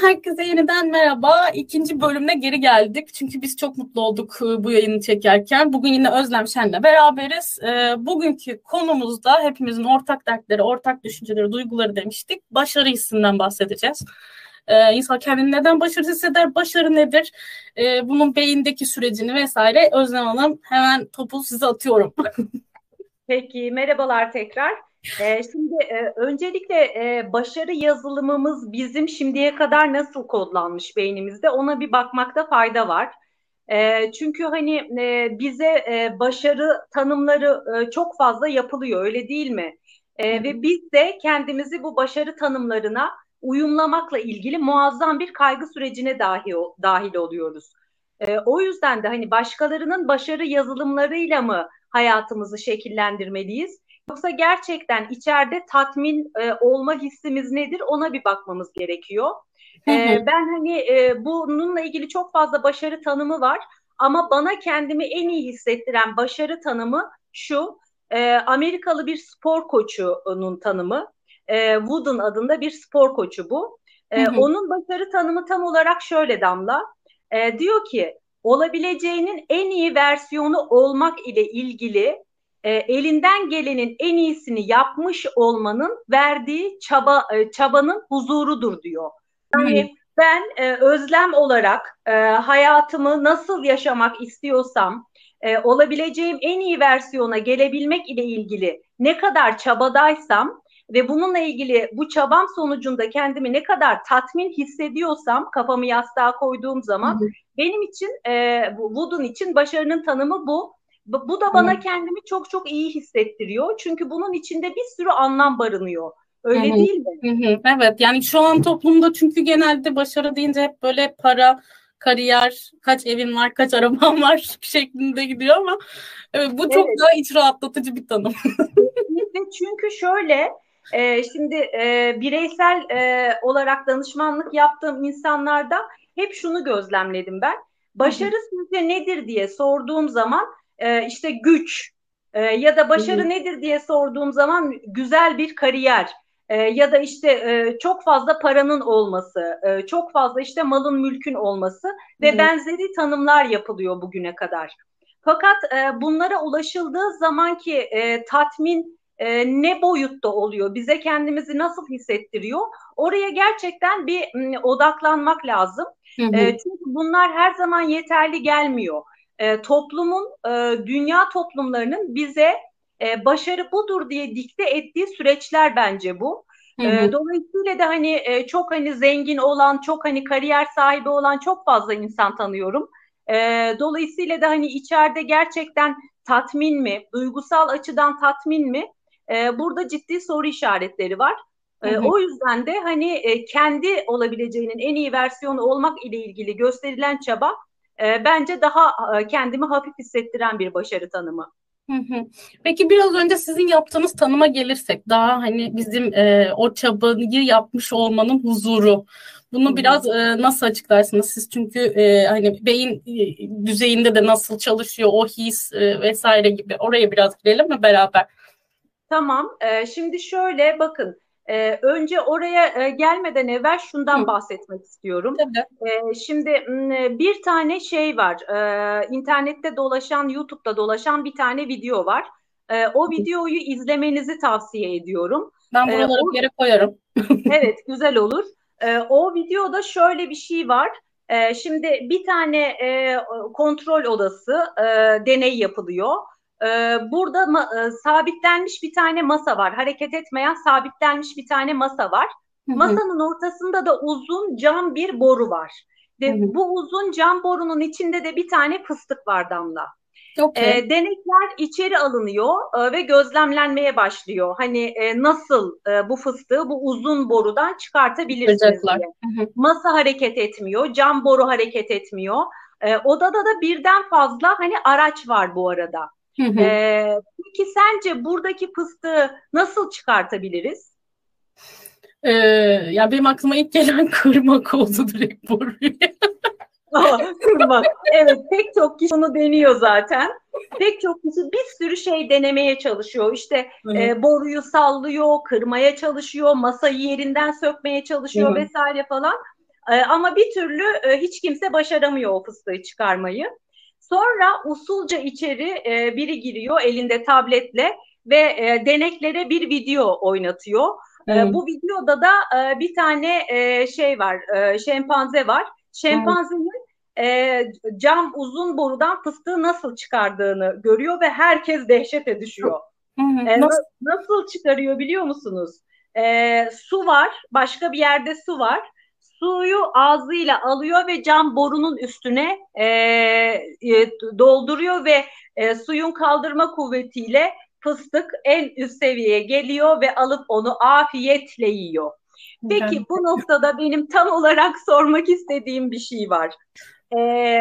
Herkese yeniden merhaba. İkinci bölümde geri geldik. Çünkü biz çok mutlu olduk e, bu yayını çekerken. Bugün yine Özlem Şen'le beraberiz. E, bugünkü konumuzda hepimizin ortak dertleri, ortak düşünceleri, duyguları demiştik. Başarı hissinden bahsedeceğiz. E, insan kendini neden başarı hisseder, başarı nedir? Bunun beyindeki sürecini vesaire. Özlem Hanım hemen topu size atıyorum. Peki, merhabalar tekrar. Ee, şimdi e, öncelikle e, başarı yazılımımız bizim şimdiye kadar nasıl kodlanmış beynimizde ona bir bakmakta fayda var. E, çünkü hani e, bize e, başarı tanımları e, çok fazla yapılıyor öyle değil mi? E, ve biz de kendimizi bu başarı tanımlarına uyumlamakla ilgili muazzam bir kaygı sürecine dahi, dahil oluyoruz. E, o yüzden de hani başkalarının başarı yazılımlarıyla mı hayatımızı şekillendirmeliyiz? Yoksa gerçekten içeride tatmin e, olma hissimiz nedir ona bir bakmamız gerekiyor. E, ben hani e, bununla ilgili çok fazla başarı tanımı var ama bana kendimi en iyi hissettiren başarı tanımı şu. E, Amerikalı bir spor koçunun tanımı. E, Wooden adında bir spor koçu bu. E, onun başarı tanımı tam olarak şöyle Damla. E, diyor ki olabileceğinin en iyi versiyonu olmak ile ilgili e, elinden gelenin en iyisini yapmış olmanın verdiği çaba e, çabanın huzurudur diyor. Yani hmm. ben e, özlem olarak e, hayatımı nasıl yaşamak istiyorsam e, olabileceğim en iyi versiyona gelebilmek ile ilgili ne kadar çabadaysam ve bununla ilgili bu çabam sonucunda kendimi ne kadar tatmin hissediyorsam kafamı yastığa koyduğum zaman hı benim için e, Wood'un için başarının tanımı bu. Bu da bana kendimi çok çok iyi hissettiriyor. Çünkü bunun içinde bir sürü anlam barınıyor. Öyle Hı-hı. değil mi? Evet yani şu an toplumda çünkü genelde başarı deyince hep böyle para, kariyer, kaç evin var, kaç araban var şeklinde gidiyor ama evet, bu çok evet. daha iç rahatlatıcı bir tanım. çünkü şöyle e, şimdi e, bireysel e, olarak danışmanlık yaptığım insanlarda hep şunu gözlemledim ben. Başarı sizce nedir diye sorduğum zaman e, işte güç e, ya da başarı Hı-hı. nedir diye sorduğum zaman güzel bir kariyer e, ya da işte e, çok fazla paranın olması, e, çok fazla işte malın mülkün olması ve Hı-hı. benzeri tanımlar yapılıyor bugüne kadar. Fakat e, bunlara ulaşıldığı zamanki e, tatmin e, ne boyutta oluyor, bize kendimizi nasıl hissettiriyor? Oraya gerçekten bir m, odaklanmak lazım. Hı hı. E, çünkü bunlar her zaman yeterli gelmiyor e, toplumun, e, dünya toplumlarının bize e, başarı budur diye dikte ettiği süreçler bence bu. Hı hı. dolayısıyla da hani e, çok hani zengin olan, çok hani kariyer sahibi olan çok fazla insan tanıyorum. E, dolayısıyla da hani içeride gerçekten tatmin mi, duygusal açıdan tatmin mi? Burada ciddi soru işaretleri var. E, o yüzden de hani e, kendi olabileceğinin en iyi versiyonu olmak ile ilgili gösterilen çaba e, bence daha e, kendimi hafif hissettiren bir başarı tanımı. Peki biraz önce sizin yaptığınız tanıma gelirsek daha hani bizim e, o çabayı yapmış olmanın huzuru. Bunu hı biraz e, nasıl açıklarsınız siz? Çünkü e, hani beyin e, düzeyinde de nasıl çalışıyor o his e, vesaire gibi oraya biraz girelim mi beraber? Tamam. E, şimdi şöyle bakın ee, önce oraya e, gelmeden evvel şundan Hı. bahsetmek istiyorum. Tabii. Ee, şimdi bir tane şey var. Ee, internette dolaşan, YouTube'da dolaşan bir tane video var. Ee, o videoyu izlemenizi tavsiye ediyorum. Ben buraları ee, o, yere koyarım. evet, güzel olur. Ee, o videoda şöyle bir şey var. Ee, şimdi bir tane e, kontrol odası e, deney yapılıyor burada ma- e, sabitlenmiş bir tane masa var. Hareket etmeyen sabitlenmiş bir tane masa var. Masanın ortasında da uzun cam bir boru var. Ve Hı-hı. bu uzun cam borunun içinde de bir tane fıstık var Damla. Okay. E, denekler içeri alınıyor e, ve gözlemlenmeye başlıyor. Hani e, nasıl e, bu fıstığı bu uzun borudan çıkartabilirsiniz diye. Hı Masa hareket etmiyor, cam boru hareket etmiyor. E, odada da birden fazla hani araç var bu arada. Hı hı. Ee, peki sence buradaki fıstığı nasıl çıkartabiliriz? Ee, ya benim aklıma ilk gelen kırmak oldu direkt boruya. kırmak. Evet pek çok kişi bunu deniyor zaten. Pek çok kişi bir sürü şey denemeye çalışıyor. İşte e, boruyu sallıyor, kırmaya çalışıyor, masayı yerinden sökmeye çalışıyor Hı-hı. vesaire falan. E, ama bir türlü e, hiç kimse başaramıyor o fıstığı çıkarmayı. Sonra usulca içeri e, biri giriyor elinde tabletle ve e, deneklere bir video oynatıyor. Hmm. bu videoda da e, bir tane e, şey var, e, şempanze var. Şempanzenin e, cam uzun borudan fıstığı nasıl çıkardığını görüyor ve herkes dehşete düşüyor. E, nasıl? nasıl çıkarıyor biliyor musunuz? E, su var, başka bir yerde su var. Suyu ağzıyla alıyor ve cam borunun üstüne e, e, dolduruyor ve e, suyun kaldırma kuvvetiyle fıstık en üst seviyeye geliyor ve alıp onu afiyetle yiyor. Peki bu noktada benim tam olarak sormak istediğim bir şey var. Ee,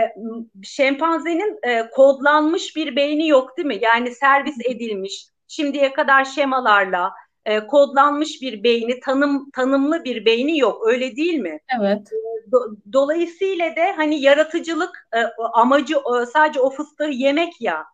şempanzenin e, kodlanmış bir beyni yok değil mi? Yani servis edilmiş, şimdiye kadar şemalarla e, kodlanmış bir beyni, tanım tanımlı bir beyni yok. Öyle değil mi? Evet. Do, dolayısıyla da hani yaratıcılık e, amacı e, sadece o fıstığı yemek ya.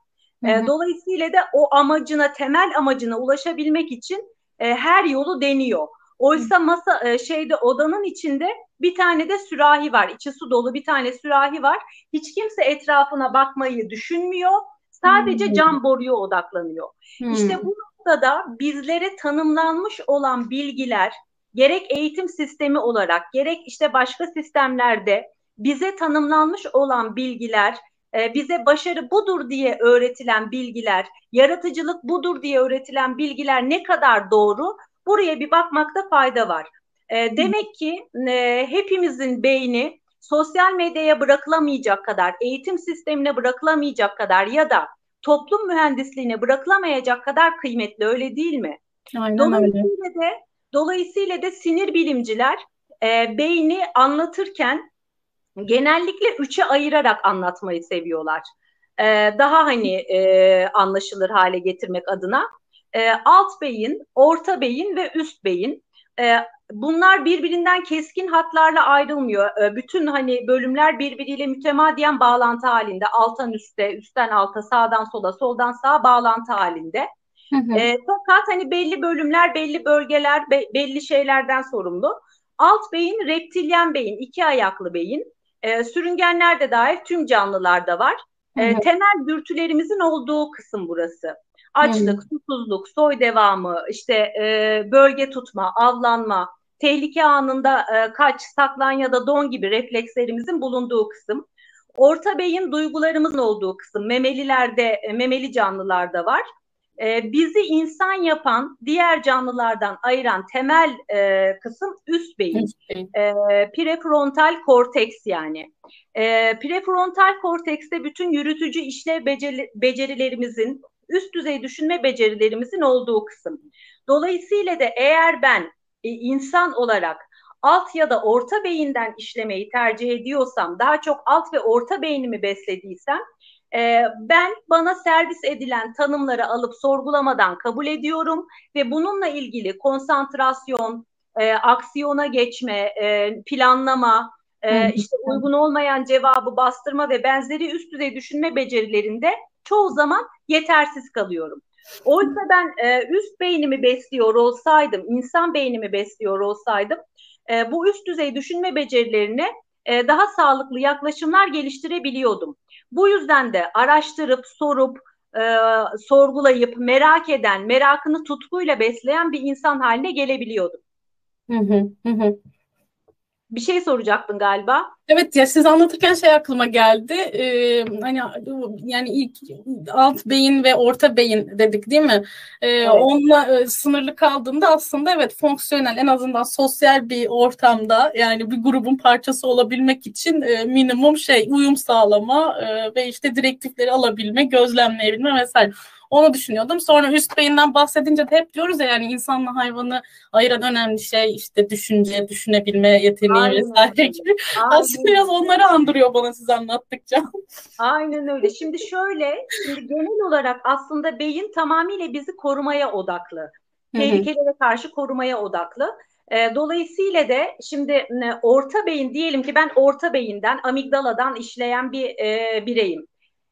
E, dolayısıyla da o amacına, temel amacına ulaşabilmek için e, her yolu deniyor. Oysa masa e, şeyde odanın içinde bir tane de sürahi var. İçi su dolu bir tane sürahi var. Hiç kimse etrafına bakmayı düşünmüyor. Sadece hmm. cam boruya odaklanıyor. Hmm. İşte bu noktada bizlere tanımlanmış olan bilgiler gerek eğitim sistemi olarak gerek işte başka sistemlerde bize tanımlanmış olan bilgiler e, bize başarı budur diye öğretilen bilgiler, yaratıcılık budur diye öğretilen bilgiler ne kadar doğru? Buraya bir bakmakta fayda var. E, demek ki e, hepimizin beyni sosyal medyaya bırakılamayacak kadar, eğitim sistemine bırakılamayacak kadar ya da toplum mühendisliğine bırakılamayacak kadar kıymetli öyle değil mi? Aynen dolayısıyla öyle. de dolayısıyla da sinir bilimciler e, beyni anlatırken genellikle üçe ayırarak anlatmayı seviyorlar. Ee, daha hani e, anlaşılır hale getirmek adına. E, alt beyin, orta beyin ve üst beyin. E, bunlar birbirinden keskin hatlarla ayrılmıyor. E, bütün hani bölümler birbiriyle mütemadiyen bağlantı halinde. Alttan üste, üstten alta, sağdan sola, soldan sağa bağlantı halinde. Hı hı. E, fakat hani belli bölümler, belli bölgeler, be, belli şeylerden sorumlu. Alt beyin reptilyen beyin, iki ayaklı beyin. E, sürüngenler de dahil tüm canlılarda var. E, temel dürtülerimizin olduğu kısım burası. Açlık, susuzluk, soy devamı, işte e, bölge tutma, avlanma, tehlike anında e, kaç, saklan ya da don gibi reflekslerimizin bulunduğu kısım. Orta beyin duygularımızın olduğu kısım memelilerde, e, memeli canlılarda var e, bizi insan yapan diğer canlılardan ayıran temel e, kısım üst beyin. E, prefrontal korteks yani. E, prefrontal kortekste bütün yürütücü işlev beceri, becerilerimizin, üst düzey düşünme becerilerimizin olduğu kısım. Dolayısıyla da eğer ben e, insan olarak alt ya da orta beyinden işlemeyi tercih ediyorsam, daha çok alt ve orta beynimi beslediysem e, ben bana servis edilen tanımları alıp sorgulamadan kabul ediyorum ve bununla ilgili konsantrasyon, e, aksiyona geçme, e, planlama, e, işte uygun olmayan cevabı bastırma ve benzeri üst düzey düşünme becerilerinde çoğu zaman yetersiz kalıyorum. Oysa ben e, üst beynimi besliyor olsaydım, insan beynimi besliyor olsaydım, e, bu üst düzey düşünme becerilerine e, daha sağlıklı yaklaşımlar geliştirebiliyordum. Bu yüzden de araştırıp, sorup, e, sorgulayıp, merak eden, merakını tutkuyla besleyen bir insan haline gelebiliyordum. Hı hı hı bir şey soracaktın galiba. Evet ya siz anlatırken şey aklıma geldi. Ee, hani yani ilk alt beyin ve orta beyin dedik değil mi? Ee, evet. Onunla e, sınırlı kaldığında aslında evet fonksiyonel en azından sosyal bir ortamda yani bir grubun parçası olabilmek için e, minimum şey uyum sağlama e, ve işte direktifleri alabilme, gözlemleyebilme vesaire. Onu düşünüyordum. Sonra üst beyinden bahsedince de hep diyoruz ya yani insanla hayvanı ayıran önemli şey işte düşünce, düşünebilme yeteneği Aynen. vesaire gibi. Aslında biraz onları andırıyor bana siz anlattıkça. Aynen öyle. Şimdi şöyle, şimdi genel olarak aslında beyin tamamıyla bizi korumaya odaklı. Tehlikelere karşı korumaya odaklı. E, dolayısıyla da şimdi orta beyin diyelim ki ben orta beyinden amigdaladan işleyen bir e, bireyim.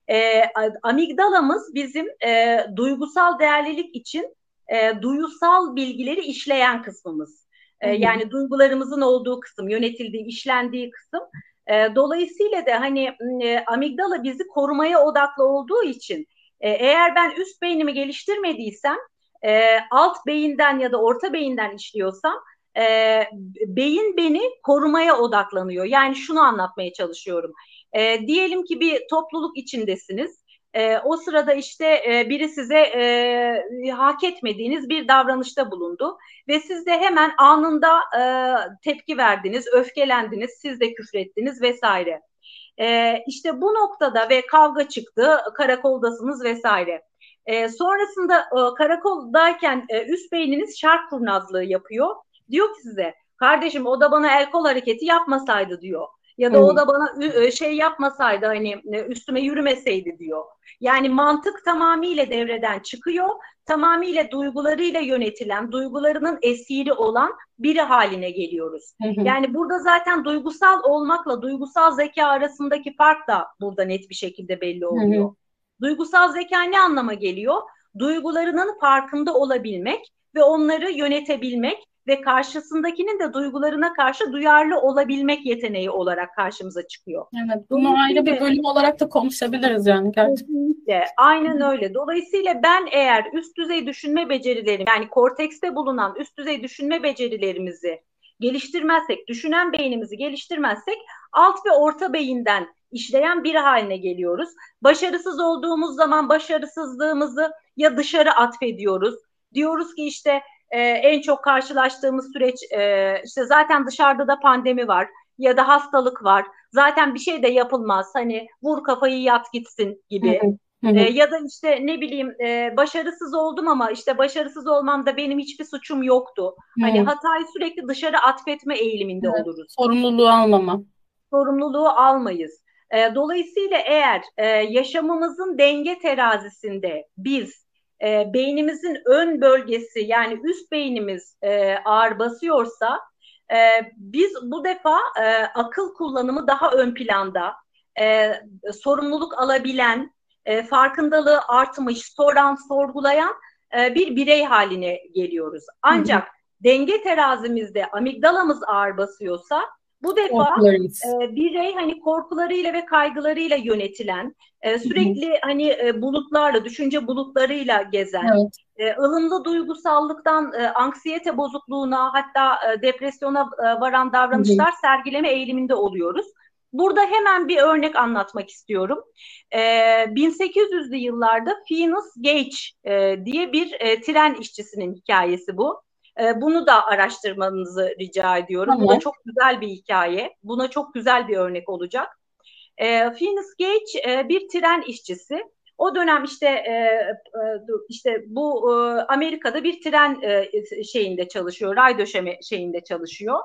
E, amigdalamız bizim e, duygusal değerlilik için e, duyusal bilgileri işleyen kısmımız. E, yani duygularımızın olduğu kısım, yönetildiği, işlendiği kısım. E, dolayısıyla da hani e, amigdala bizi korumaya odaklı olduğu için e, eğer ben üst beynimi geliştirmediysem e, alt beyinden ya da orta beyinden işliyorsam e, beyin beni korumaya odaklanıyor. Yani şunu anlatmaya çalışıyorum. E, diyelim ki bir topluluk içindesiniz. E, o sırada işte e, biri size e, hak etmediğiniz bir davranışta bulundu ve siz de hemen anında e, tepki verdiniz, öfkelendiniz, siz de küfrettiniz vesaire. E, işte bu noktada ve kavga çıktı, karakoldasınız vesaire. E, sonrasında e, karakoldayken e, üst beyniniz şark kurnazlığı yapıyor. Diyor ki size, kardeşim o da bana el kol hareketi yapmasaydı diyor. Ya da hmm. o da bana e, şey yapmasaydı hani e, üstüme yürümeseydi diyor. Yani mantık tamamıyla devreden çıkıyor. Tamamıyla duygularıyla yönetilen, duygularının esiri olan biri haline geliyoruz. Yani burada zaten duygusal olmakla duygusal zeka arasındaki fark da burada net bir şekilde belli oluyor. Duygusal zeka ne anlama geliyor? Duygularının farkında olabilmek ve onları yönetebilmek ve karşısındakinin de duygularına karşı duyarlı olabilmek yeteneği olarak karşımıza çıkıyor. Evet, bunu ayrı bir bölüm olarak da konuşabiliriz yani gerçekten. Aynen öyle. Dolayısıyla ben eğer üst düzey düşünme becerilerim, yani kortekste bulunan üst düzey düşünme becerilerimizi geliştirmezsek, düşünen beynimizi geliştirmezsek alt ve orta beyinden işleyen bir haline geliyoruz. Başarısız olduğumuz zaman başarısızlığımızı ya dışarı atfediyoruz. Diyoruz ki işte e, en çok karşılaştığımız süreç e, işte zaten dışarıda da pandemi var ya da hastalık var. Zaten bir şey de yapılmaz. Hani vur kafayı yat gitsin gibi. E, ya da işte ne bileyim e, başarısız oldum ama işte başarısız olmamda benim hiçbir suçum yoktu. Hani hatayı sürekli dışarı atfetme eğiliminde evet. oluruz. Sorumluluğu almama. Sorumluluğu almayız. E, dolayısıyla eğer e, yaşamımızın denge terazisinde biz e, beynimizin ön bölgesi yani üst beynimiz e, ağır basıyorsa e, biz bu defa e, akıl kullanımı daha ön planda, e, sorumluluk alabilen, e, farkındalığı artmış, soran, sorgulayan e, bir birey haline geliyoruz. Ancak hı hı. denge terazimizde amigdalamız ağır basıyorsa bu defa e, birey hani korkularıyla ve kaygılarıyla yönetilen, e, sürekli Hı-hı. hani e, bulutlarla, düşünce bulutlarıyla gezen, evet. e, ılımlı duygusallıktan e, anksiyete bozukluğuna hatta e, depresyona e, varan davranışlar Hı-hı. sergileme eğiliminde oluyoruz. Burada hemen bir örnek anlatmak istiyorum. E, 1800'lü yıllarda Phineas Gage e, diye bir e, tren işçisinin hikayesi bu. E, bunu da araştırmanızı rica ediyorum. Tamam. Bu da çok güzel bir hikaye. Buna çok güzel bir örnek olacak. E, Phineas Gage e, bir tren işçisi. O dönem işte e, e, işte bu e, Amerika'da bir tren e, şeyinde çalışıyor, ray döşeme şeyinde çalışıyor.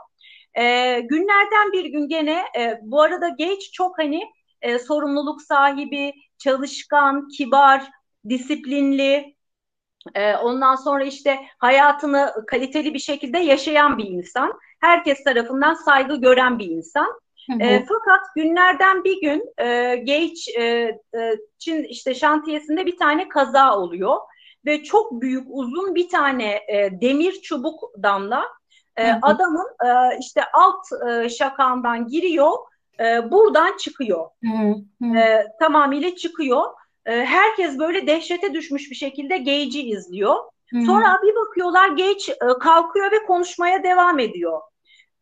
E, günlerden bir gün gene e, bu arada Gage çok hani e, sorumluluk sahibi, çalışkan, kibar, disiplinli, e, ondan sonra işte hayatını kaliteli bir şekilde yaşayan bir insan. Herkes tarafından saygı gören bir insan. Hı hı. E, fakat günlerden bir gün e, Gage e, e, Çin işte şantiyesinde bir tane kaza oluyor ve çok büyük uzun bir tane e, demir çubuk damla e, hı hı. adamın e, işte alt e, şakağından giriyor, e, buradan çıkıyor. Hı hı. E, tamamıyla çıkıyor e, herkes böyle dehşete düşmüş bir şekilde Gage'i izliyor. Hmm. Sonra bir bakıyorlar Gage e, kalkıyor ve konuşmaya devam ediyor.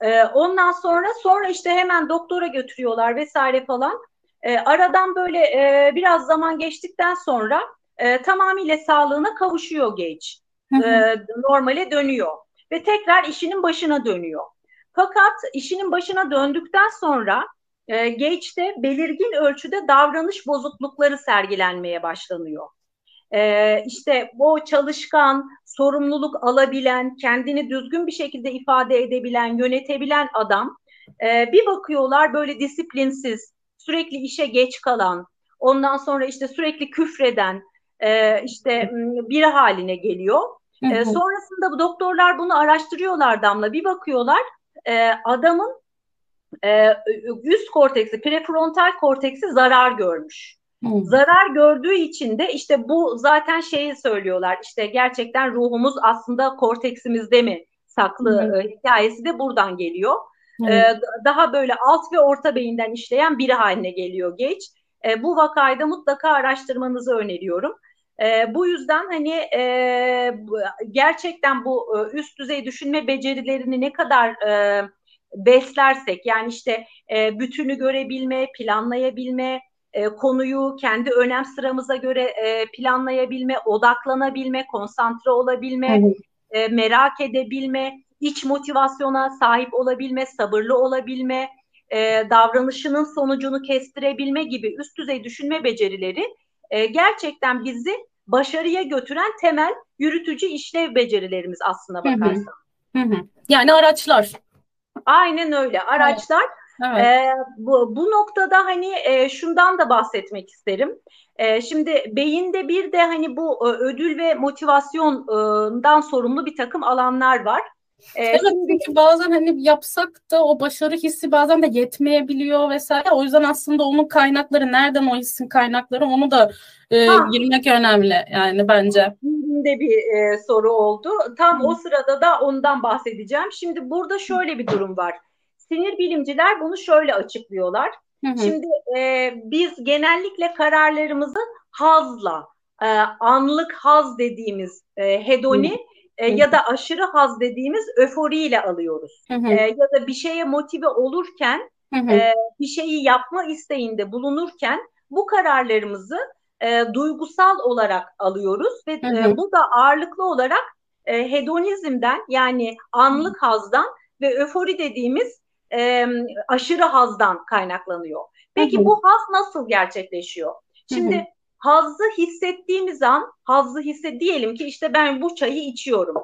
E, ondan sonra sonra işte hemen doktora götürüyorlar vesaire falan. E, aradan böyle e, biraz zaman geçtikten sonra e, tamamıyla sağlığına kavuşuyor Gage. E, normale dönüyor ve tekrar işinin başına dönüyor. Fakat işinin başına döndükten sonra e, Gage'de belirgin ölçüde davranış bozuklukları sergilenmeye başlanıyor. E, işte bu çalışkan, sorumluluk alabilen, kendini düzgün bir şekilde ifade edebilen, yönetebilen adam e, bir bakıyorlar böyle disiplinsiz, sürekli işe geç kalan, ondan sonra işte sürekli küfreden, e, işte bir haline geliyor. E, sonrasında bu doktorlar bunu araştırıyorlar Damla. Bir bakıyorlar e, adamın e, üst korteksi, prefrontal korteksi zarar görmüş. Hmm. Zarar gördüğü için de işte bu zaten şeyi söylüyorlar işte gerçekten ruhumuz aslında korteksimizde mi saklı hı hı. hikayesi de buradan geliyor. Hı. Daha böyle alt ve orta beyinden işleyen biri haline geliyor geç. Bu vakayı da mutlaka araştırmanızı öneriyorum. E, bu yüzden hani e, gerçekten bu üst düzey düşünme becerilerini ne kadar e, beslersek yani işte e, bütünü görebilme, planlayabilme, e, konuyu kendi önem sıramıza göre e, planlayabilme, odaklanabilme, konsantre olabilme, e, merak edebilme, iç motivasyona sahip olabilme, sabırlı olabilme, e, davranışının sonucunu kestirebilme gibi üst düzey düşünme becerileri e, gerçekten bizi başarıya götüren temel yürütücü işlev becerilerimiz aslına bakarsan. Hı hı. Yani araçlar. Aynen öyle araçlar. Evet. Ee, bu, bu noktada hani e, şundan da bahsetmek isterim. E, şimdi beyinde bir de hani bu e, ödül ve motivasyondan sorumlu bir takım alanlar var. Ee, evet şimdi... çünkü bazen hani yapsak da o başarı hissi bazen de yetmeyebiliyor vesaire. O yüzden aslında onun kaynakları nereden o hissin kaynakları onu da e, girmek önemli yani bence. De bir e, soru oldu. Tam Hı. o sırada da ondan bahsedeceğim. Şimdi burada şöyle bir durum var. Sinir bilimciler bunu şöyle açıklıyorlar. Hı hı. Şimdi e, biz genellikle kararlarımızı hazla, e, anlık haz dediğimiz e, hedoni hı e, ya da aşırı haz dediğimiz öforiyle alıyoruz. Hı hı. E, ya da bir şeye motive olurken, hı hı. E, bir şeyi yapma isteğinde bulunurken bu kararlarımızı e, duygusal olarak alıyoruz ve hı hı. E, bu da ağırlıklı olarak e, hedonizmden yani anlık hazdan ve öfori dediğimiz e, aşırı hazdan kaynaklanıyor. Peki hı hı. bu haz nasıl gerçekleşiyor? Şimdi hı hı hazzı hissettiğimiz an, hazzı hisset diyelim ki işte ben bu çayı içiyorum.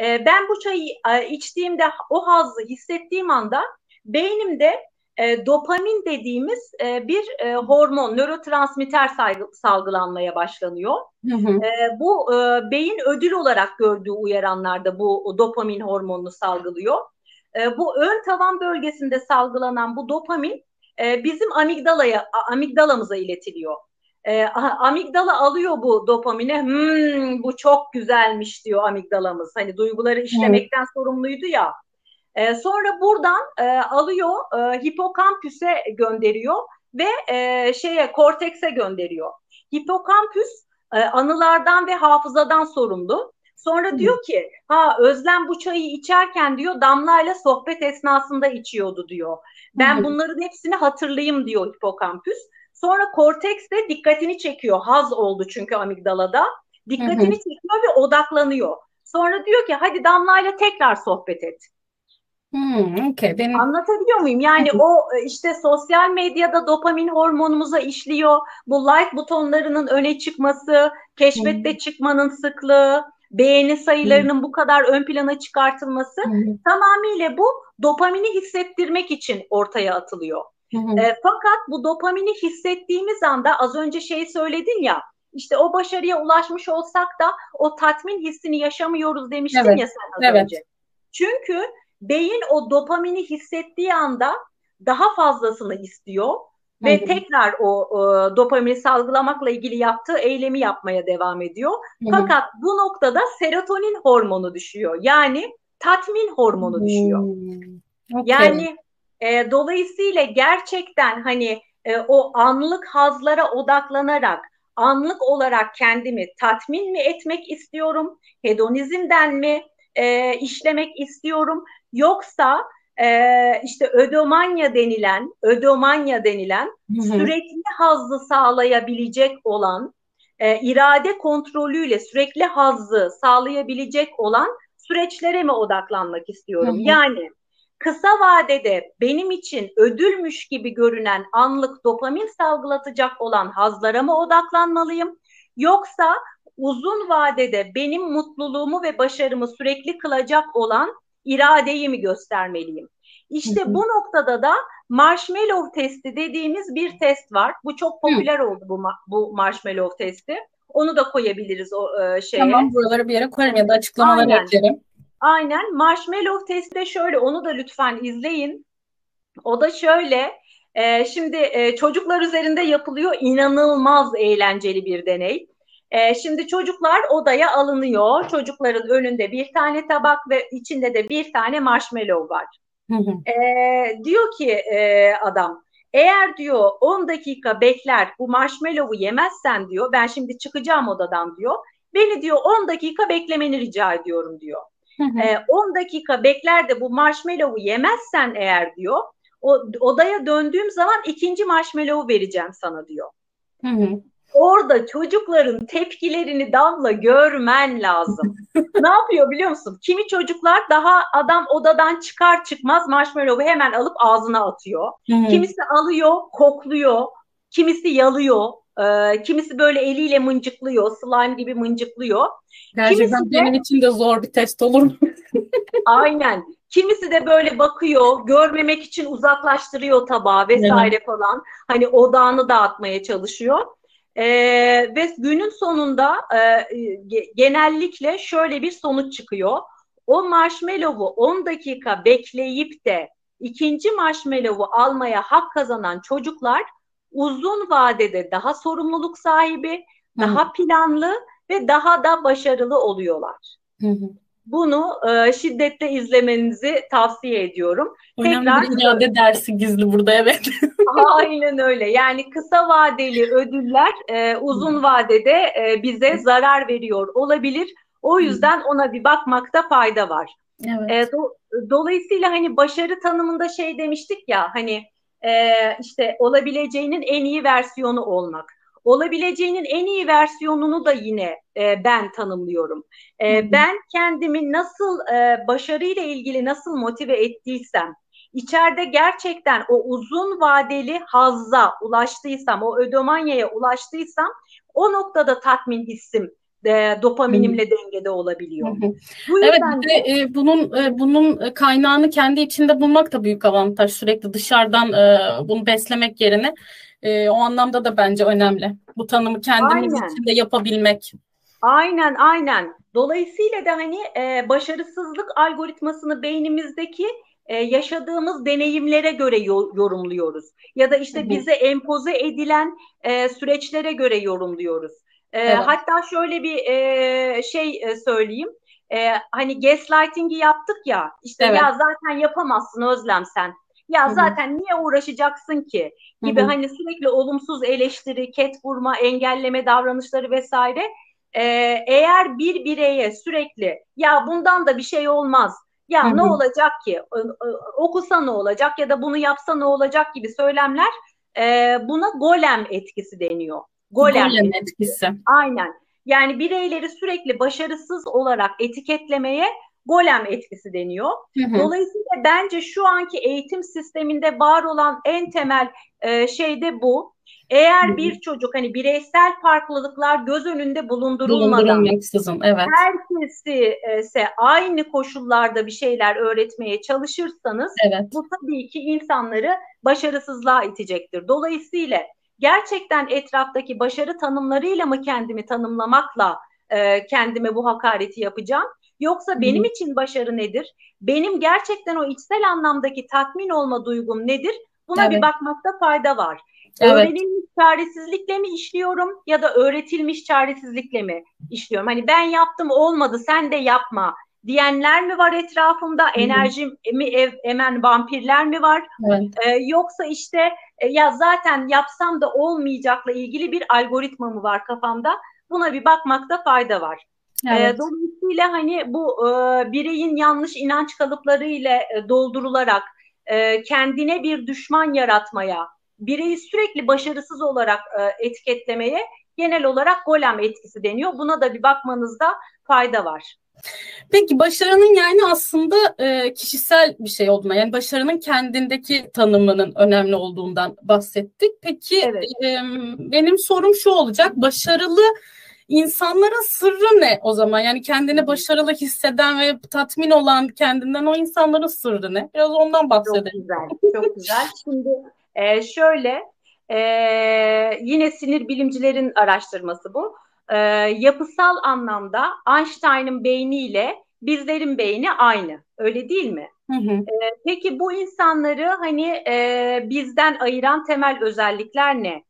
E, ben bu çayı e, içtiğimde o hazzı hissettiğim anda beynimde e, dopamin dediğimiz e, bir e, hormon, nörotransmitter salgılanmaya başlanıyor. Hı hı. E, bu e, beyin ödül olarak gördüğü uyaranlarda bu dopamin hormonunu salgılıyor. E, bu ön tavan bölgesinde salgılanan bu dopamin e, bizim amigdalaya, amigdalamıza iletiliyor e, amigdala alıyor bu dopamini. Hmm, bu çok güzelmiş diyor amigdalamız. Hani duyguları işlemekten hmm. sorumluydu ya. E, sonra buradan e, alıyor e, hipokampüse gönderiyor ve e, şeye kortekse gönderiyor. Hipokampüs e, anılardan ve hafızadan sorumlu. Sonra hmm. diyor ki ha Özlem bu çayı içerken diyor Damla ile sohbet esnasında içiyordu diyor. Ben hmm. bunların hepsini hatırlayayım diyor hipokampüs. Sonra korteks de dikkatini çekiyor. Haz oldu çünkü amigdalada. Dikkatini hı hı. çekiyor ve odaklanıyor. Sonra diyor ki hadi Damla'yla tekrar sohbet et. Hmm, okay. Benim... Anlatabiliyor muyum? Yani o e, işte sosyal medyada dopamin hormonumuza işliyor. Bu like butonlarının öne çıkması, keşfette hmm. çıkmanın sıklığı, beğeni sayılarının hmm. bu kadar ön plana çıkartılması hmm. tamamıyla bu dopamini hissettirmek için ortaya atılıyor. E, fakat bu dopamini hissettiğimiz anda az önce şey söyledin ya işte o başarıya ulaşmış olsak da o tatmin hissini yaşamıyoruz demiştin evet. ya sen az evet. önce. Çünkü beyin o dopamini hissettiği anda daha fazlasını istiyor ve Hı-hı. tekrar o, o dopamini salgılamakla ilgili yaptığı eylemi yapmaya devam ediyor. Hı-hı. Fakat bu noktada serotonin hormonu düşüyor. Yani tatmin hormonu düşüyor. Okay. Yani e, dolayısıyla gerçekten hani e, o anlık hazlara odaklanarak anlık olarak kendimi tatmin mi etmek istiyorum? Hedonizmden mi e, işlemek istiyorum? Yoksa e, işte ödomanya denilen, ödomanya denilen hı hı. sürekli hazzı sağlayabilecek olan, e, irade kontrolüyle sürekli hazzı sağlayabilecek olan süreçlere mi odaklanmak istiyorum? Hı hı. Yani kısa vadede benim için ödülmüş gibi görünen anlık dopamin salgılatacak olan hazlara mı odaklanmalıyım? Yoksa uzun vadede benim mutluluğumu ve başarımı sürekli kılacak olan iradeyi mi göstermeliyim? İşte bu noktada da marshmallow testi dediğimiz bir test var. Bu çok popüler oldu bu bu marshmallow testi. Onu da koyabiliriz o e, şeye. Tamam buraları bir yere koyarım ya da açıklamaları eklerim. Aynen. Marshmallow testi de şöyle. Onu da lütfen izleyin. O da şöyle. E, şimdi e, çocuklar üzerinde yapılıyor. inanılmaz eğlenceli bir deney. E, şimdi çocuklar odaya alınıyor. Çocukların önünde bir tane tabak ve içinde de bir tane marshmallow var. E, diyor ki e, adam eğer diyor 10 dakika bekler bu marshmallow'u yemezsen diyor ben şimdi çıkacağım odadan diyor. Beni diyor 10 dakika beklemeni rica ediyorum diyor. Hı hı. E, 10 dakika bekler de bu marshmallow'u yemezsen eğer diyor o odaya döndüğüm zaman ikinci marshmallow'u vereceğim sana diyor. Hı hı. Orada çocukların tepkilerini damla görmen lazım. ne yapıyor biliyor musun? Kimi çocuklar daha adam odadan çıkar çıkmaz marshmallow'u hemen alıp ağzına atıyor. Hı-hı. Kimisi alıyor, kokluyor. Kimisi yalıyor. E, kimisi böyle eliyle mıncıklıyor. Slime gibi mıncıklıyor. Gerçekten kimisi benim de, için de zor bir test olur mu? aynen. Kimisi de böyle bakıyor, görmemek için uzaklaştırıyor tabağı vesaire evet. falan. Hani odağını dağıtmaya çalışıyor. E, ve günün sonunda e, genellikle şöyle bir sonuç çıkıyor. O marshmallow'u 10 dakika bekleyip de ikinci marshmallow'u almaya hak kazanan çocuklar uzun vadede daha sorumluluk sahibi, Hı. daha planlı ve daha da başarılı oluyorlar. Hı hı. Bunu e, şiddetle izlemenizi tavsiye ediyorum. Önemli Tekrar, bir irade dersi gizli burada evet. Aynen öyle. Yani kısa vadeli ödüller e, uzun vadede e, bize zarar veriyor olabilir. O yüzden ona bir bakmakta fayda var. Evet. E, do, dolayısıyla hani başarı tanımında şey demiştik ya hani e, işte olabileceğinin en iyi versiyonu olmak olabileceğinin en iyi versiyonunu da yine e, ben tanımlıyorum. E, Ben kendimi nasıl e, başarıyla ilgili nasıl motive ettiysem, içeride gerçekten o uzun vadeli hazza ulaştıysam, o ödomanyaya ulaştıysam o noktada tatmin hissim e, dopaminimle dengede olabiliyor. Bu evet, bir de e, bunun e, bunun kaynağını kendi içinde bulmak da büyük avantaj. Sürekli dışarıdan e, bunu beslemek yerine e, o anlamda da bence önemli. Bu tanımı kendimiz aynen. içinde yapabilmek. Aynen aynen. Dolayısıyla da hani e, başarısızlık algoritmasını beynimizdeki e, yaşadığımız deneyimlere göre yo- yorumluyoruz. Ya da işte bize empoze edilen e, süreçlere göre yorumluyoruz. E, evet. Hatta şöyle bir e, şey e, söyleyeyim. E, hani gaslighting'i yaptık ya işte evet. ya zaten yapamazsın Özlem sen ya Hı-hı. zaten niye uğraşacaksın ki gibi Hı-hı. hani sürekli olumsuz eleştiri, ket vurma, engelleme davranışları vesaire ee, eğer bir bireye sürekli ya bundan da bir şey olmaz ya Hı-hı. ne olacak ki okusa ne olacak ya da bunu yapsa ne olacak gibi söylemler e, buna golem etkisi deniyor. Golem, golem etkisi. Aynen. Yani bireyleri sürekli başarısız olarak etiketlemeye golem etkisi deniyor. Hı hı. Dolayısıyla bence şu anki eğitim sisteminde var olan en temel e, şey de bu. Eğer bir çocuk hani bireysel farklılıklar göz önünde bulundurulmadan evet. herkesi ise aynı koşullarda bir şeyler öğretmeye çalışırsanız evet. bu tabii ki insanları başarısızlığa itecektir. Dolayısıyla gerçekten etraftaki başarı tanımlarıyla mı kendimi tanımlamakla e, kendime bu hakareti yapacağım? Yoksa benim için başarı nedir? Benim gerçekten o içsel anlamdaki tatmin olma duygum nedir? Buna evet. bir bakmakta fayda var. Evet. Öğrenilmiş çaresizlikle mi işliyorum ya da öğretilmiş çaresizlikle mi işliyorum? Hani ben yaptım olmadı sen de yapma diyenler mi var etrafımda? Hı-hı. Enerjimi ev, emen vampirler mi var? Evet. Ee, yoksa işte e, ya zaten yapsam da olmayacakla ilgili bir algoritma mı var kafamda? Buna bir bakmakta fayda var. Evet. E, dolayısıyla hani bu e, bireyin yanlış inanç kalıpları ile e, doldurularak e, kendine bir düşman yaratmaya, bireyi sürekli başarısız olarak e, etiketlemeye genel olarak golem etkisi deniyor. Buna da bir bakmanızda fayda var. Peki başarının yani aslında e, kişisel bir şey olduğuna yani başarının kendindeki tanımının önemli olduğundan bahsettik. Peki evet. e, benim sorum şu olacak başarılı insanların sırrı ne o zaman? Yani kendini başarılı hisseden ve tatmin olan kendinden o insanların sırrı ne? Biraz ondan bahsedelim. Çok güzel, çok güzel. Şimdi e, şöyle, e, yine sinir bilimcilerin araştırması bu. E, yapısal anlamda Einstein'ın beyniyle bizlerin beyni aynı. Öyle değil mi? Hı hı. E, peki bu insanları hani e, bizden ayıran temel özellikler ne?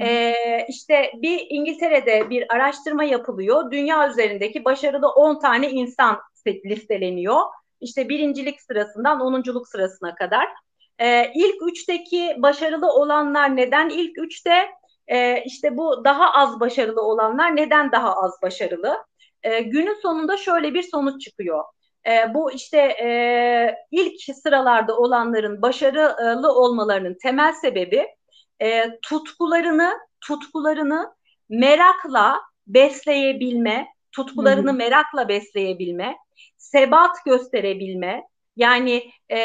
Ee, işte bir İngiltere'de bir araştırma yapılıyor. Dünya üzerindeki başarılı 10 tane insan listeleniyor. İşte birincilik sırasından onunculuk sırasına kadar. Ee, ilk üçteki başarılı olanlar neden? İlk üçte e, işte bu daha az başarılı olanlar neden daha az başarılı? E, günün sonunda şöyle bir sonuç çıkıyor. E, bu işte e, ilk sıralarda olanların başarılı olmalarının temel sebebi e, tutkularını tutkularını merakla besleyebilme, tutkularını hı hı. merakla besleyebilme, sebat gösterebilme, yani e,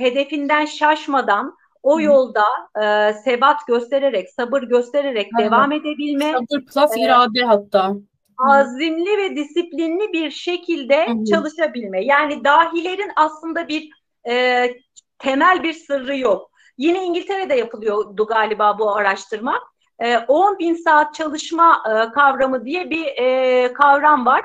hedefinden şaşmadan o yolda e, sebat göstererek, sabır göstererek Aha. devam edebilme. Sabır plus e, irade hatta. Azimli ve disiplinli bir şekilde Hı-hı. çalışabilme. Yani dahilerin aslında bir e, temel bir sırrı yok. Yine İngiltere'de yapılıyordu galiba bu araştırma. E, 10 bin saat çalışma e, kavramı diye bir e, kavram var.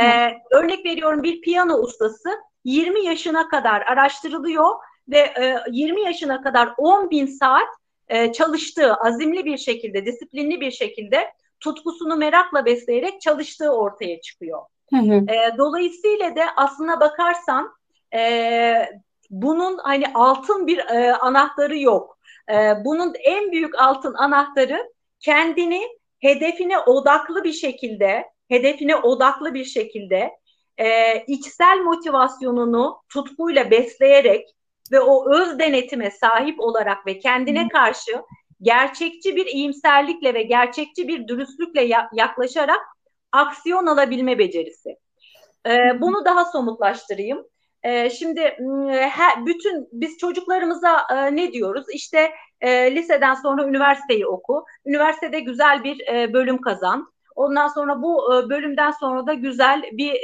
E, örnek veriyorum bir piyano ustası 20 yaşına kadar araştırılıyor ve e, 20 yaşına kadar 10 bin saat e, çalıştığı, azimli bir şekilde, disiplinli bir şekilde tutkusunu merakla besleyerek çalıştığı ortaya çıkıyor. Hı hı. E, dolayısıyla da aslına bakarsan e, bunun hani altın bir e, anahtarı yok. E, bunun en büyük altın anahtarı kendini hedefine odaklı bir şekilde, hedefine odaklı bir şekilde e, içsel motivasyonunu tutkuyla besleyerek ve o öz denetime sahip olarak ve kendine karşı gerçekçi bir iyimserlikle ve gerçekçi bir dürüstlükle yaklaşarak aksiyon alabilme becerisi. Ee, bunu daha somutlaştırayım. Ee, şimdi bütün biz çocuklarımıza e, ne diyoruz? İşte e, liseden sonra üniversiteyi oku, üniversitede güzel bir e, bölüm kazan. Ondan sonra bu bölümden sonra da güzel bir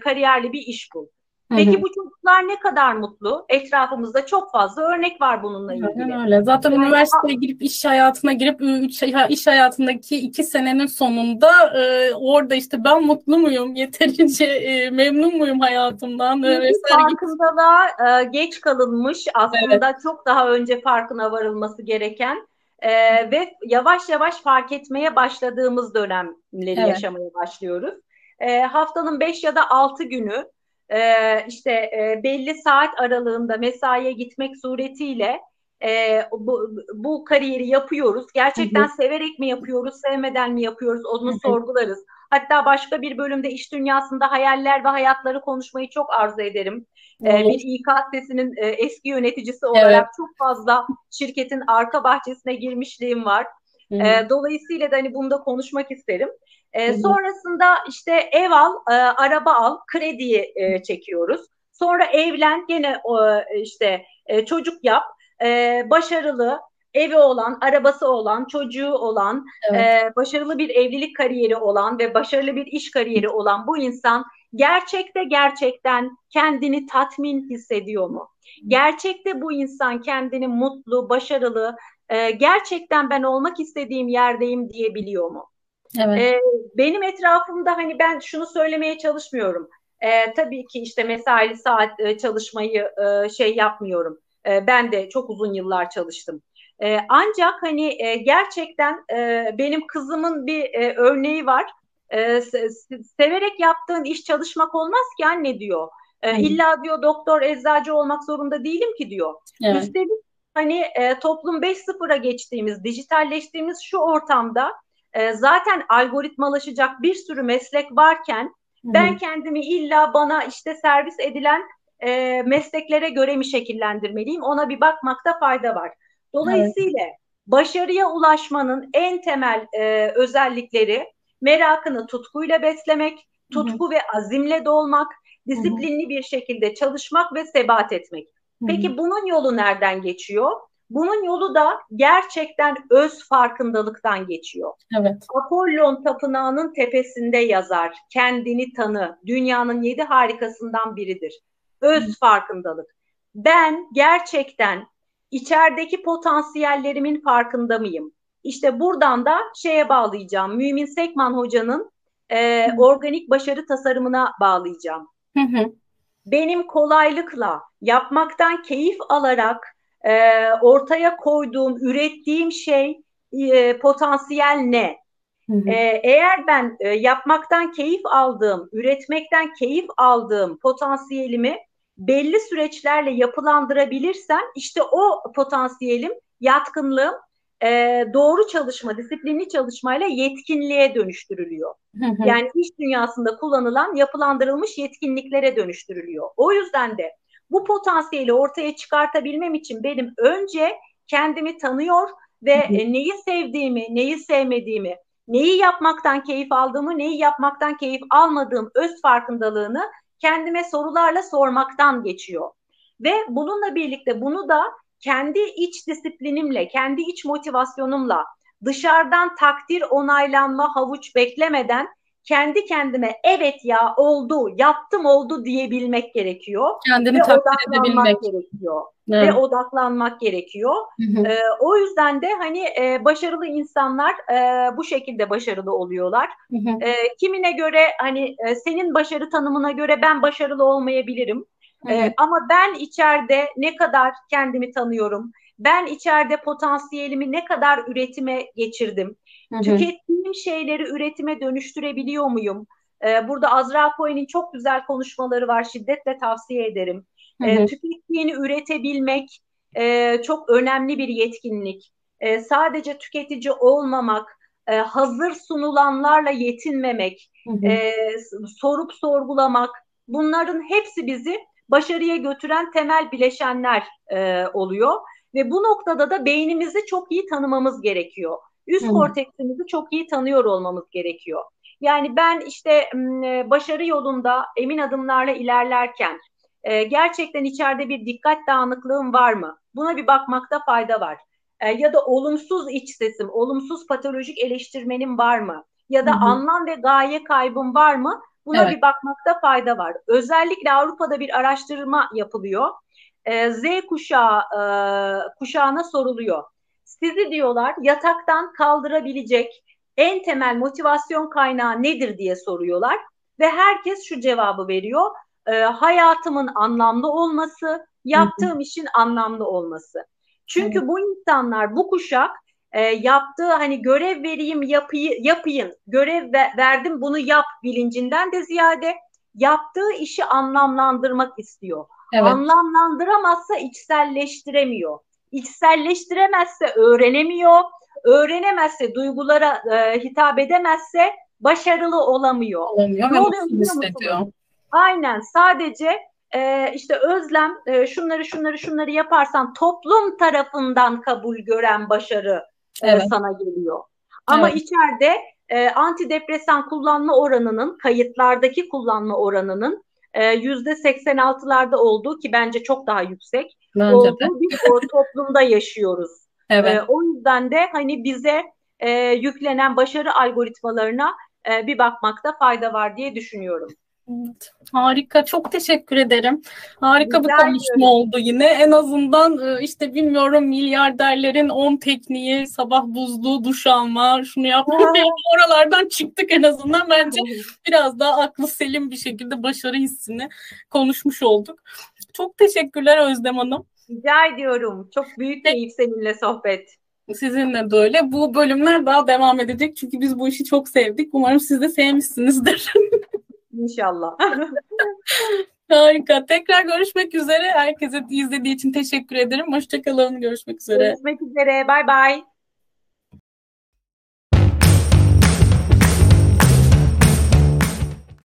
kariyerli bir iş bul. Peki Hı-hı. bu çocuklar ne kadar mutlu? Etrafımızda çok fazla örnek var bununla ilgili. Aynen öyle. Zaten yani, üniversiteye girip iş hayatına girip üç, iş hayatındaki iki senenin sonunda e, orada işte ben mutlu muyum? Yeterince e, memnun muyum hayatımdan? E, farkındalığa e, geç kalınmış aslında evet. çok daha önce farkına varılması gereken e, ve yavaş yavaş fark etmeye başladığımız dönemleri evet. yaşamaya başlıyoruz. E, haftanın 5 ya da 6 günü e, işte e, belli saat aralığında mesaiye gitmek suretiyle e, bu, bu kariyeri yapıyoruz. Gerçekten hı hı. severek mi yapıyoruz, sevmeden mi yapıyoruz onu hı hı. sorgularız. Hatta başka bir bölümde iş dünyasında hayaller ve hayatları konuşmayı çok arzu ederim. Evet. Ee, bir İK sitesinin e, eski yöneticisi olarak evet. çok fazla şirketin arka bahçesine girmişliğim var. Hı. E, dolayısıyla da hani bunda konuşmak isterim. E, sonrasında işte ev al, e, araba al, krediyi e, çekiyoruz. Sonra evlen, gene e, işte e, çocuk yap, e, başarılı, evi olan, arabası olan, çocuğu olan, evet. e, başarılı bir evlilik kariyeri olan ve başarılı bir iş kariyeri olan bu insan gerçekte gerçekten kendini tatmin hissediyor mu? Gerçekte bu insan kendini mutlu, başarılı, e, gerçekten ben olmak istediğim yerdeyim diyebiliyor mu? Evet. E, benim etrafımda hani ben şunu söylemeye çalışmıyorum. E, tabii ki işte mesaili saat e, çalışmayı e, şey yapmıyorum. E, ben de çok uzun yıllar çalıştım. E, ancak hani e, gerçekten e, benim kızımın bir e, örneği var. E, severek yaptığın iş çalışmak olmaz ki anne diyor. E, illa diyor doktor, eczacı olmak zorunda değilim ki diyor. Evet. Üstelik hani e, toplum 5.0'a geçtiğimiz, dijitalleştiğimiz şu ortamda e, zaten algoritmalaşacak bir sürü meslek varken ben kendimi illa bana işte servis edilen e, mesleklere göre mi şekillendirmeliyim ona bir bakmakta fayda var. Dolayısıyla evet. başarıya ulaşmanın en temel e, özellikleri merakını tutkuyla beslemek, tutku Hı-hı. ve azimle dolmak, disiplinli Hı-hı. bir şekilde çalışmak ve sebat etmek. Peki bunun yolu nereden geçiyor? Bunun yolu da gerçekten öz farkındalıktan geçiyor. Evet. Apollon Tapınağı'nın tepesinde yazar, kendini tanı, dünyanın yedi harikasından biridir. Öz Hı. farkındalık. Ben gerçekten içerideki potansiyellerimin farkında mıyım? İşte buradan da şeye bağlayacağım. Mümin Sekman Hoca'nın e, organik başarı tasarımına bağlayacağım. Hı hı. Benim kolaylıkla, yapmaktan keyif alarak e, ortaya koyduğum, ürettiğim şey e, potansiyel ne? Hı hı. Ee, eğer ben e, yapmaktan keyif aldığım, üretmekten keyif aldığım potansiyelimi belli süreçlerle yapılandırabilirsem işte o potansiyelim, yatkınlığım e, doğru çalışma, disiplinli çalışmayla yetkinliğe dönüştürülüyor. Yani iş dünyasında kullanılan yapılandırılmış yetkinliklere dönüştürülüyor. O yüzden de bu potansiyeli ortaya çıkartabilmem için benim önce kendimi tanıyor ve e, neyi sevdiğimi, neyi sevmediğimi, neyi yapmaktan keyif aldığımı, neyi yapmaktan keyif almadığım öz farkındalığını kendime sorularla sormaktan geçiyor. Ve bununla birlikte bunu da kendi iç disiplinimle, kendi iç motivasyonumla, dışarıdan takdir, onaylanma, havuç beklemeden kendi kendime evet ya oldu, yaptım oldu diyebilmek gerekiyor. Kendini takdir edebilmek gerekiyor. Evet. Ve odaklanmak gerekiyor. Hı hı. Ee, o yüzden de hani e, başarılı insanlar e, bu şekilde başarılı oluyorlar. Hı hı. E, kimine göre hani e, senin başarı tanımına göre ben başarılı olmayabilirim. Hı hı. E, ama ben içeride ne kadar kendimi tanıyorum, ben içeride potansiyelimi ne kadar üretime geçirdim, Hı-hı. tükettiğim şeyleri üretime dönüştürebiliyor muyum? Ee, burada Azra Cohen'in çok güzel konuşmaları var, şiddetle tavsiye ederim. Ee, tükettiğini üretebilmek e, çok önemli bir yetkinlik. E, sadece tüketici olmamak, e, hazır sunulanlarla yetinmemek, e, sorup sorgulamak, bunların hepsi bizi başarıya götüren temel bileşenler e, oluyor. Ve bu noktada da beynimizi çok iyi tanımamız gerekiyor. Üst hmm. korteksimizi çok iyi tanıyor olmamız gerekiyor. Yani ben işte e, başarı yolunda emin adımlarla ilerlerken e, gerçekten içeride bir dikkat dağınıklığım var mı? Buna bir bakmakta fayda var. E, ya da olumsuz iç sesim, olumsuz patolojik eleştirmenim var mı? Ya da hı anlam ve gaye kaybım var mı? Buna evet. bir bakmakta fayda var. Özellikle Avrupa'da bir araştırma yapılıyor. Ee, Z kuşağı e, kuşağına soruluyor. Sizi diyorlar yataktan kaldırabilecek en temel motivasyon kaynağı nedir diye soruyorlar ve herkes şu cevabı veriyor. E, hayatımın anlamlı olması, yaptığım işin anlamlı olması. Çünkü bu insanlar, bu kuşak e, yaptığı hani görev vereyim yapıyı, yapayım, görev ve, verdim bunu yap bilincinden de ziyade yaptığı işi anlamlandırmak istiyor. Evet. Anlamlandıramazsa içselleştiremiyor. İçselleştiremezse öğrenemiyor. Öğrenemezse duygulara e, hitap edemezse başarılı olamıyor. Olamıyor ne oluyor Aynen sadece e, işte özlem e, şunları şunları şunları yaparsan toplum tarafından kabul gören başarı evet. sana geliyor. Ama evet. içeride e, antidepresan kullanma oranının kayıtlardaki kullanma oranının e, yüzde 86'larda olduğu ki bence çok daha yüksek bence olduğu de. bir toplumda yaşıyoruz. Evet. E, o yüzden de hani bize e, yüklenen başarı algoritmalarına e, bir bakmakta fayda var diye düşünüyorum. Evet, harika. Çok teşekkür ederim. Harika Güzel bir konuşma ederim. oldu yine. En azından e, işte bilmiyorum milyarderlerin 10 tekniği, sabah buzlu duş alma, şunu yapma. oralardan çıktık en azından. Bence biraz daha aklı selim bir şekilde başarı hissini konuşmuş olduk. Çok teşekkürler Özlem Hanım. Rica ediyorum. Çok büyük keyif seninle sohbet. Sizinle de öyle. Bu bölümler daha devam edecek çünkü biz bu işi çok sevdik. Umarım siz de sevmişsinizdir. İnşallah. Harika. Tekrar görüşmek üzere. Herkese izlediği için teşekkür ederim. Hoşçakalın. Görüşmek üzere. Görüşmek üzere. Bay bay.